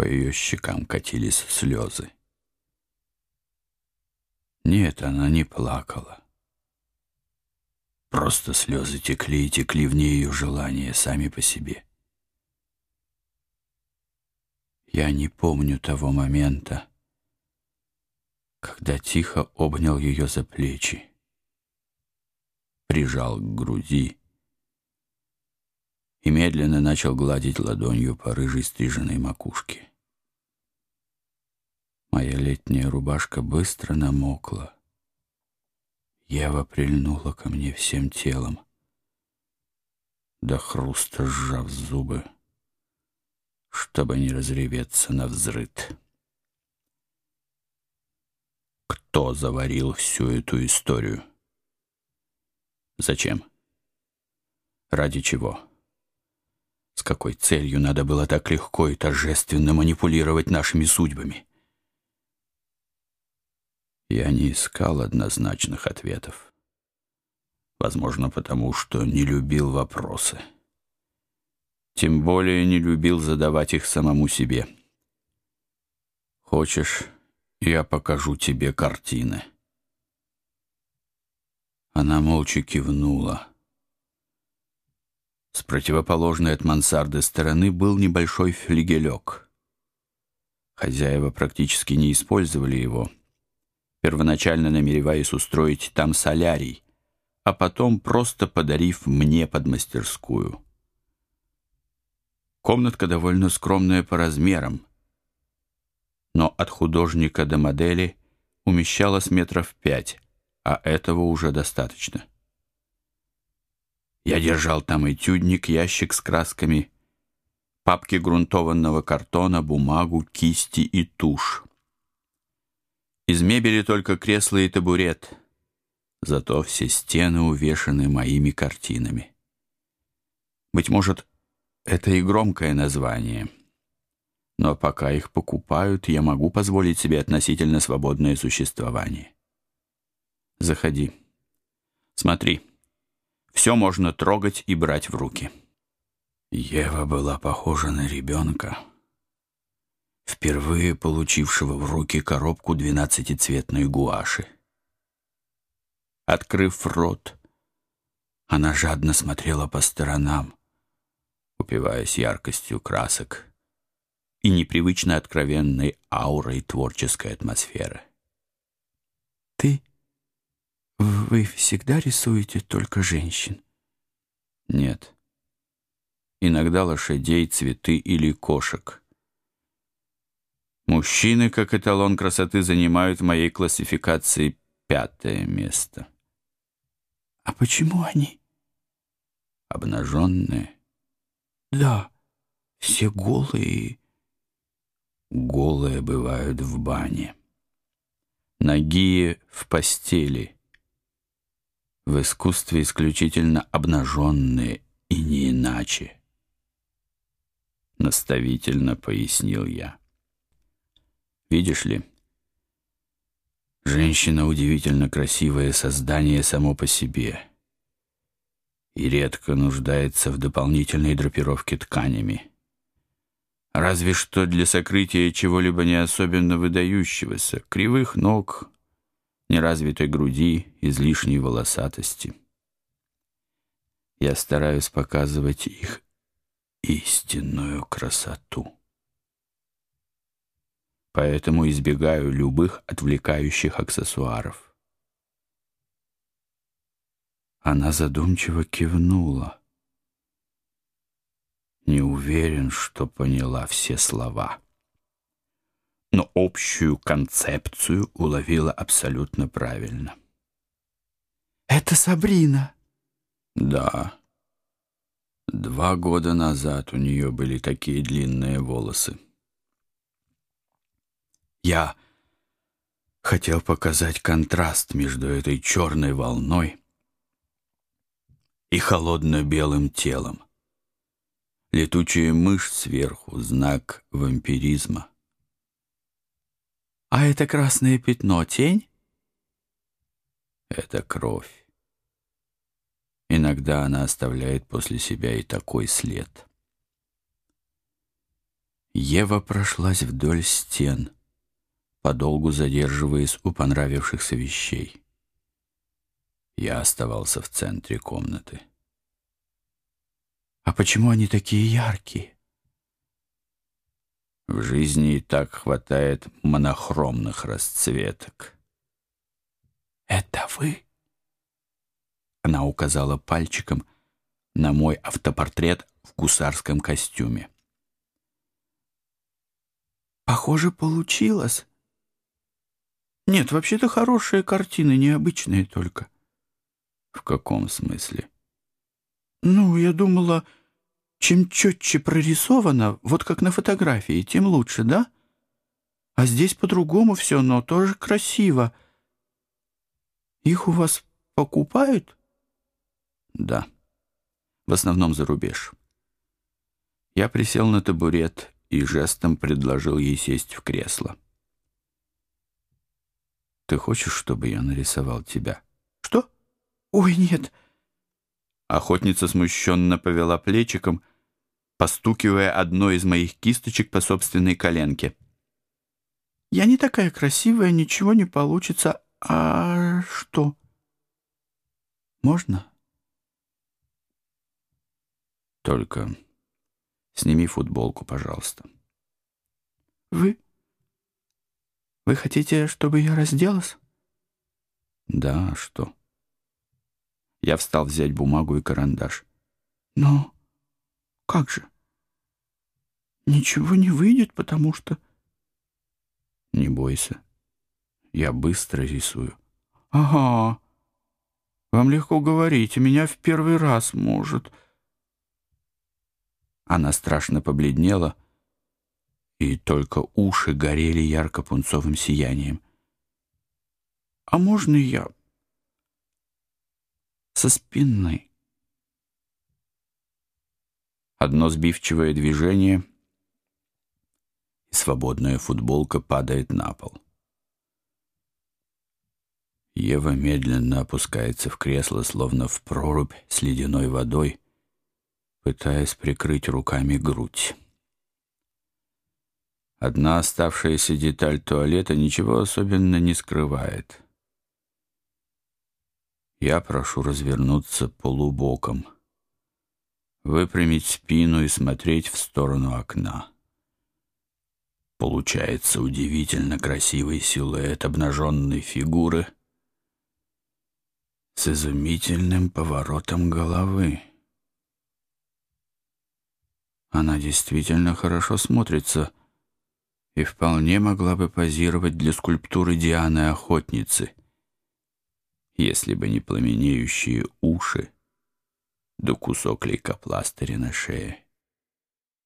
По ее щекам катились слезы. Нет, она не плакала. Просто слезы текли и текли в ней ее желания сами по себе. Я не помню того момента, когда тихо обнял ее за плечи, прижал к груди и медленно начал гладить ладонью по рыжей стриженной макушке. Летняя рубашка быстро намокла. Ева прильнула ко мне всем телом, до хруста сжав зубы чтобы не разреветься на взрыд. Кто заварил всю эту историю? Зачем? Ради чего? С какой целью надо было так легко и торжественно манипулировать нашими судьбами? Я не искал однозначных ответов. Возможно, потому что не любил вопросы. Тем более не любил задавать их самому себе. «Хочешь, я покажу тебе картины?» Она молча кивнула. С противоположной от мансарды стороны был небольшой флигелек. Хозяева практически не использовали его, первоначально намереваясь устроить там солярий, а потом просто подарив мне под мастерскую. Комнатка довольно скромная по размерам, но от художника до модели умещалась метров пять, а этого уже достаточно. Я держал там этюдник, ящик с красками, папки грунтованного картона, бумагу, кисти и тушь. Из мебели только кресло и табурет, зато все стены увешаны моими картинами. Быть может, это и громкое название. Но пока их покупают, я могу позволить себе относительно свободное существование. Заходи. Смотри. Все можно трогать и брать в руки. Ева была похожа на ребенка, впервые получившего в руки коробку двенадцатицветной гуаши. Открыв рот, она жадно смотрела по сторонам, упиваясь яркостью красок и непривычно откровенной аурой творческой атмосферы. «Ты... вы всегда рисуете только женщин?» «Нет. Иногда лошадей, цветы или кошек». Мужчины, как эталон красоты, занимают в моей классификации пятое место. А почему они? Обнаженные. Да, все голые. Голые бывают в бане. Нагие в постели. В искусстве исключительно обнаженные и не иначе. Наставительно пояснил я. Видишь ли, женщина удивительно красивое создание само по себе — и редко нуждается в дополнительной драпировке тканями. Разве что для сокрытия чего-либо не особенно выдающегося, кривых ног, неразвитой груди, излишней волосатости. Я стараюсь показывать их истинную красоту. Поэтому избегаю любых отвлекающих аксессуаров. Она задумчиво кивнула. Не уверен, что поняла все слова. Но общую концепцию уловила абсолютно правильно. «Это Сабрина!» «Да. Два года назад у нее были такие длинные волосы. Я хотел показать контраст между этой черной волной и холодно-белым телом. Летучая мышь сверху — знак вампиризма. «А это красное пятно — тень?» «Это кровь. Иногда она оставляет после себя и такой след». Ева прошлась вдоль стен, подолгу задерживаясь у понравившихся вещей. Я оставался в центре комнаты. «А почему они такие яркие?» В жизни и так хватает монохромных расцветок. «Это вы?» Она указала пальчиком на мой автопортрет в гусарском костюме. Похоже, получилось. Нет, вообще-то хорошие картины, необычные только. В каком смысле? Ну, я думала, чем четче прорисовано, вот как на фотографии, тем лучше, да? А здесь по-другому все, но тоже красиво. Их у вас покупают? Да. В основном за рубеж. Я присел на табурет и жестом предложил ей сесть в кресло. «Ты хочешь, чтобы я нарисовал тебя?» «Что? Ой, нет!» Охотница смущенно повела плечиком, постукивая одной из моих кисточек по собственной коленке. «Я не такая красивая, ничего не получится. А что? Можно?» «Только сними футболку, пожалуйста». «Вы? Вы хотите, чтобы я разделась?» «Да, а что?» Я встал взять бумагу и карандаш. «Но как же? Ничего не выйдет, потому что...» «Не бойся, я быстро рисую». «Ага, вам легко говорить, меня в первый раз может...» Она страшно побледнела, и только уши горели ярко-пунцовым сиянием. «А можно я со спины?» Одно сбивчивое движение, и свободная футболка падает на пол. Ева медленно опускается в кресло, словно в прорубь с ледяной водой, пытаясь прикрыть руками грудь. Одна оставшаяся деталь туалета ничего особенно не скрывает. Я прошу развернуться полубоком — выпрямить спину и смотреть в сторону окна. Получается удивительно красивый силуэт обнаженной фигуры с изумительным поворотом головы. Она действительно хорошо смотрится и вполне могла бы позировать для скульптуры Дианы-охотницы, если бы не пламенеющие уши да кусок лейкопластыря на шее.